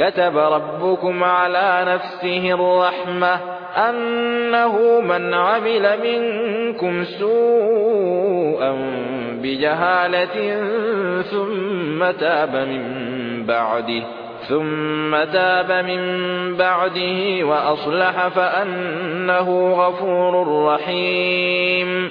كتب ربكم على نفسه الرحمة أنه من عمل منكم سوءا بجهالة ثم تاب من بعده ثم تاب من بعده وأصلح فأنه غفور رحيم.